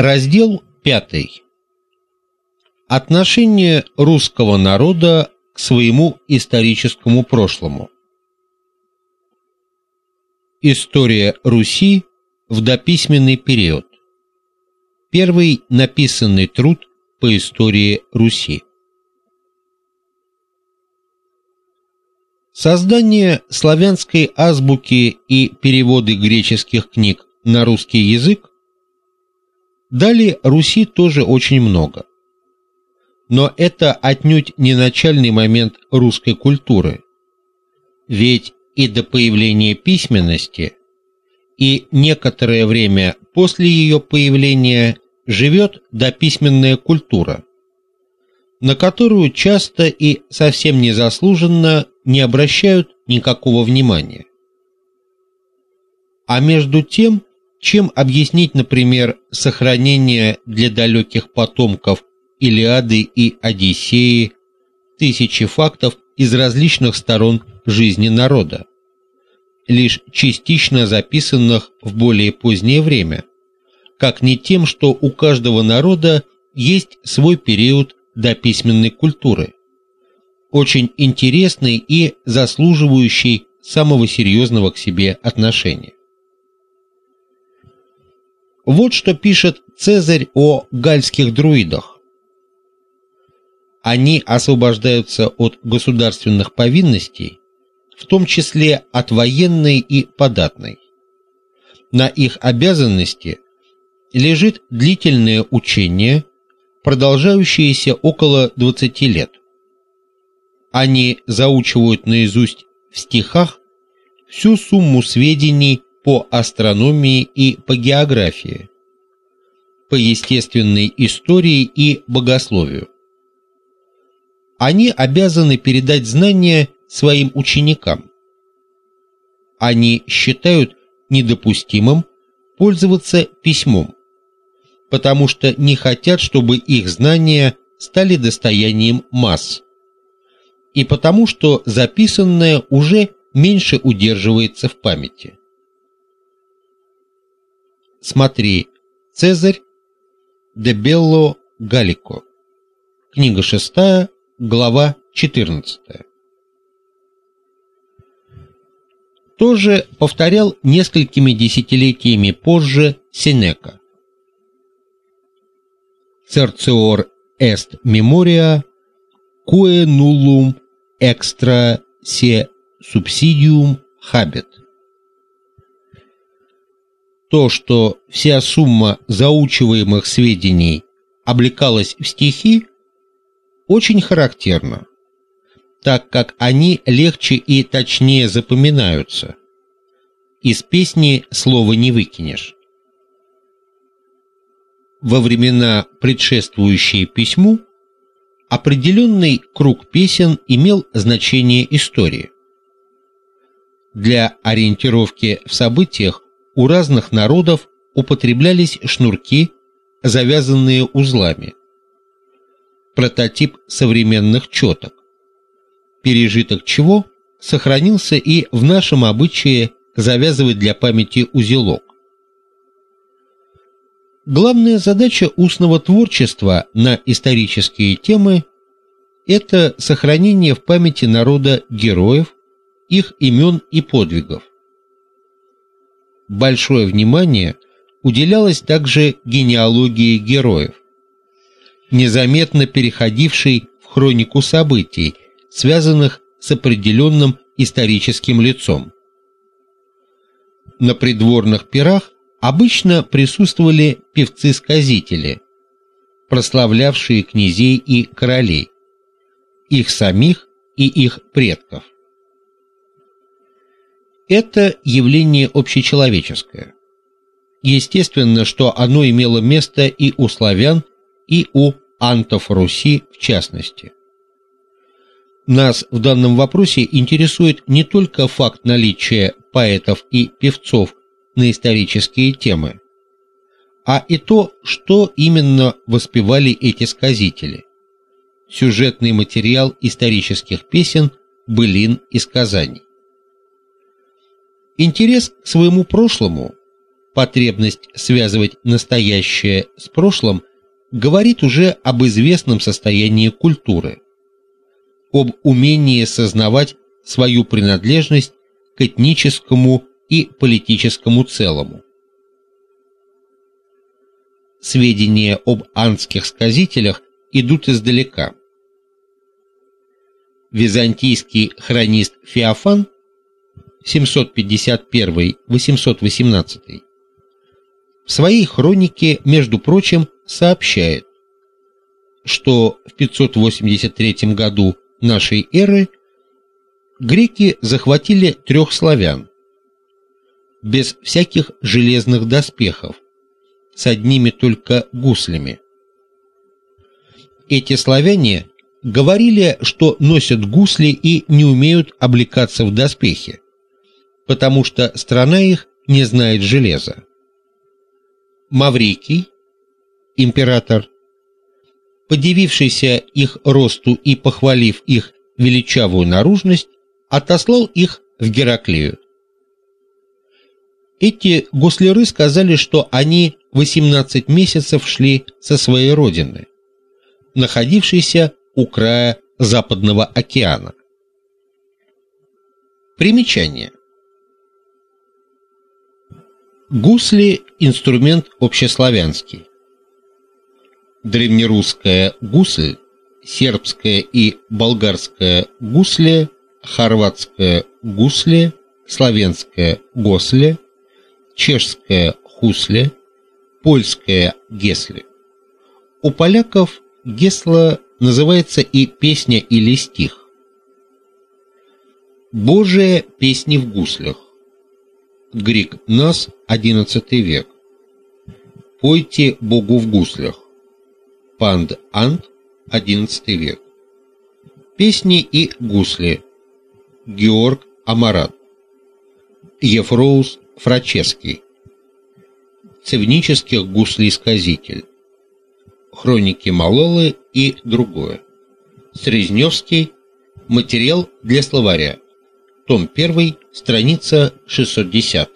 Раздел 5. Отношение русского народа к своему историческому прошлому. История Руси в дописьменный период. Первый написанный труд по истории Руси. Создание славянской азбуки и переводы греческих книг на русский язык дали Руси тоже очень много. Но это отнюдь не начальный момент русской культуры. Ведь и до появления письменности, и некоторое время после ее появления живет дописьменная культура, на которую часто и совсем незаслуженно не обращают никакого внимания. А между тем, чем объяснить, например, сохранение для далеких потомков Илиады и Одиссеи тысячи фактов из различных сторон жизни народа, лишь частично записанных в более позднее время, как не тем, что у каждого народа есть свой период дописьменной культуры, очень интересный и заслуживающий самого серьезного к себе отношения. Вот что пишет Цезарь о гальских друидах. Они освобождаются от государственных повинностей, в том числе от военной и податной. На их обязанности лежит длительное учение, продолжающееся около 20 лет. Они заучивают наизусть в стихах всю сумму сведений по астрономии и по географии, по естественной истории и богословию. Они обязаны передать знания своим ученикам. Они считают недопустимым пользоваться письмом, потому что не хотят, чтобы их знания стали достоянием масс и потому что записанное уже меньше удерживается в памяти. Смотри, Цезарь де Белло Галико. Книга 6, глава 14. Тоже повторял несколькими десятилетиями позже Сенека. Certior est memoria quae nullum extra se subsidium habet. То, что вся сумма заучиваемых сведений облекалась в стихи, очень характерно, так как они легче и точнее запоминаются. Из песни слова не выкинешь. Во времена, предшествующие письму, определенный круг песен имел значение истории. Для ориентировки в событиях у разных народов употреблялись шнурки, завязанные узлами. Прототип современных четок, пережиток чего сохранился и в нашем обычае завязывать для памяти узелок. Главная задача устного творчества на исторические темы это сохранение в памяти народа героев, их имен и подвигов. Большое внимание уделялось также генеалогии героев, незаметно переходившей в хронику событий, связанных с определенным историческим лицом. На придворных пирах Обычно присутствовали певцы-сказители, прославлявшие князей и королей, их самих и их предков. Это явление общечеловеческое. Естественно, что оно имело место и у славян, и у антов Руси в частности. Нас в данном вопросе интересует не только факт наличия поэтов и певцов на исторические темы, а и то, что именно воспевали эти сказители. Сюжетный материал исторических песен, былин и сказаний. Интерес к своему прошлому потребность связывать настоящее с прошлым говорит уже об известном состоянии культуры, об умении сознавать свою принадлежность к этническому и политическому целому. Сведения об анских сказителях идут издалека. Византийский хронист Феофан 751-818 в своей хронике, между прочим, сообщает, что в 583 году нашей эры греки захватили трех славян без всяких железных доспехов, с одними только гуслями. Эти славяне говорили, что носят гусли и не умеют облекаться в доспехи, потому что страна их не знает железа. Маврикий, император, подивившийся их росту и похвалив их величавую наружность, отослал их в Гераклею. Эти гусляры сказали, что они 18 месяцев шли со своей родины, находившейся у края Западного океана. Примечание. Гусли – инструмент общеславянский. Древнерусская гусль, сербская и болгарская гусле, хорватская гусле, славянская госле, чешская хусле, польская гесле. У поляков гесла называется и песня или стих. Божие песни в гуслях. Грик Нас, XI век. Пойте Богу в гуслях. Панд Ант, XI век. Песни и гусли. Георг Амарат. Ефроус Фраческий. Цевнических гуслей-сказитель. Хроники Малолы и другое. Срезневский. Материал для словаря том 1, страница 610.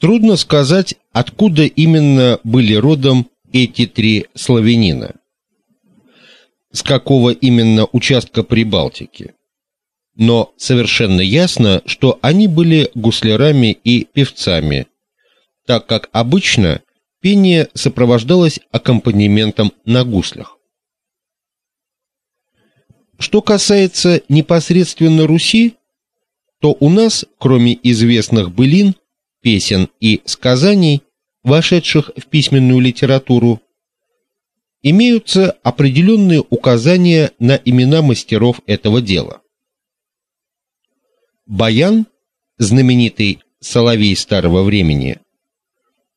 Трудно сказать, откуда именно были родом эти три славянина. С какого именно участка Прибалтики. Но совершенно ясно, что они были гуслярами и певцами, так как обычно пение сопровождалось аккомпанементом на гуслях. Что касается непосредственно Руси, то у нас, кроме известных былин, песен и сказаний, вошедших в письменную литературу, имеются определенные указания на имена мастеров этого дела. Баян, знаменитый соловей старого времени,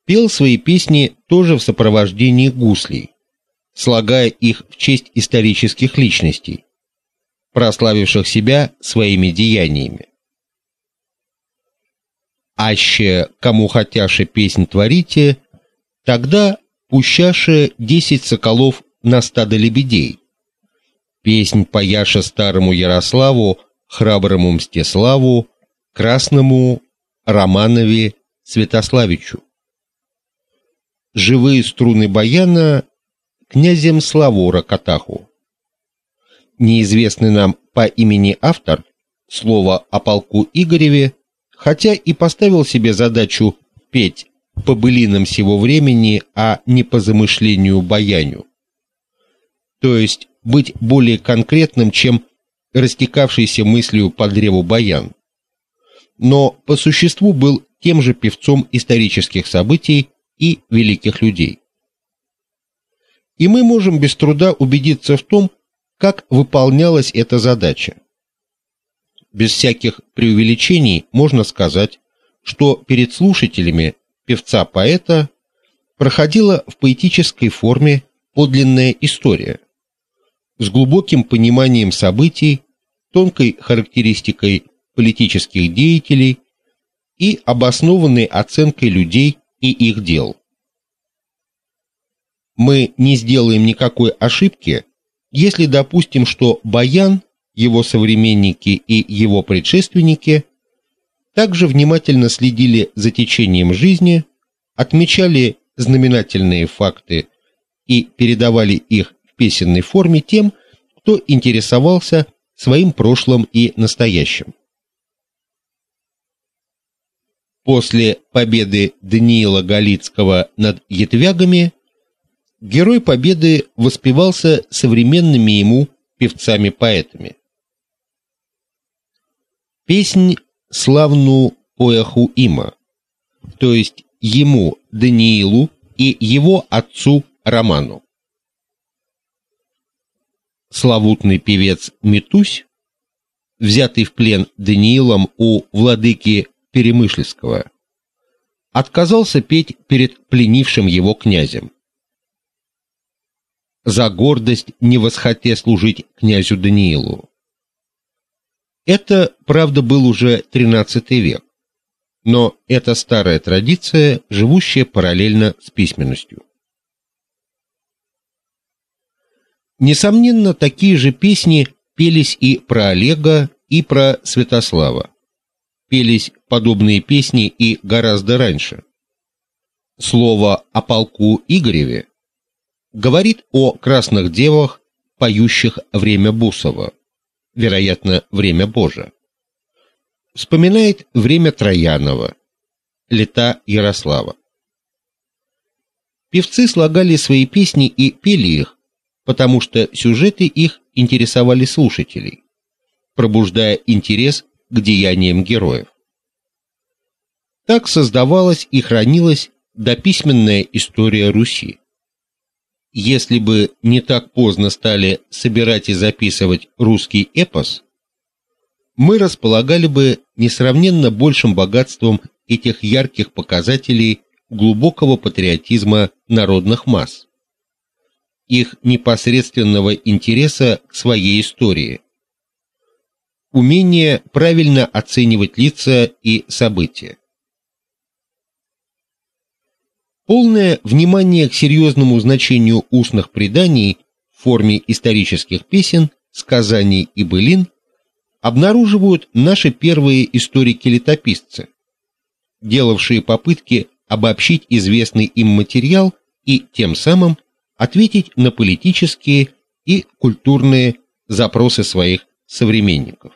пел свои песни тоже в сопровождении гуслей, слагая их в честь исторических личностей прославивших себя своими деяниями. Аще кому хотяше песнь творите, тогда пущаше десять соколов на стадо лебедей. Песнь пояша старому Ярославу, храброму Мстиславу, красному Романове Святославичу. Живые струны баяна князем Славу Ракатаху неизвестный нам по имени автор, слово о полку Игореве, хотя и поставил себе задачу петь по былинам сего времени, а не по замышлению баяню. То есть быть более конкретным, чем растекавшийся мыслью по древу баян. Но по существу был тем же певцом исторических событий и великих людей. И мы можем без труда убедиться в том, как выполнялась эта задача. Без всяких преувеличений можно сказать, что перед слушателями певца-поэта проходила в поэтической форме подлинная история с глубоким пониманием событий, тонкой характеристикой политических деятелей и обоснованной оценкой людей и их дел. Мы не сделаем никакой ошибки, если допустим, что Баян, его современники и его предшественники также внимательно следили за течением жизни, отмечали знаменательные факты и передавали их в песенной форме тем, кто интересовался своим прошлым и настоящим. После победы Даниила Галицкого над ятвягами герой победы воспевался современными ему певцами-поэтами. Песнь славну Пояху Има, то есть ему, Даниилу, и его отцу Роману. Славутный певец Метусь, взятый в плен Даниилом у владыки Перемышльского, отказался петь перед пленившим его князем. За гордость не восхоте служить князю Даниилу. Это, правда, был уже XIII век, но это старая традиция, живущая параллельно с письменностью. Несомненно, такие же песни пелись и про Олега, и про Святослава. Пелись подобные песни и гораздо раньше. Слово о полку Игореве говорит о красных девах, поющих время Бусова вероятно, время Божие. Вспоминает время Троянова, лета Ярослава. Певцы слагали свои песни и пели их, потому что сюжеты их интересовали слушателей, пробуждая интерес к деяниям героев. Так создавалась и хранилась дописьменная история Руси если бы не так поздно стали собирать и записывать русский эпос, мы располагали бы несравненно большим богатством этих ярких показателей глубокого патриотизма народных масс, их непосредственного интереса к своей истории, умения правильно оценивать лица и события. Полное внимание к серьезному значению устных преданий в форме исторических песен, сказаний и былин обнаруживают наши первые историки-летописцы, делавшие попытки обобщить известный им материал и тем самым ответить на политические и культурные запросы своих современников.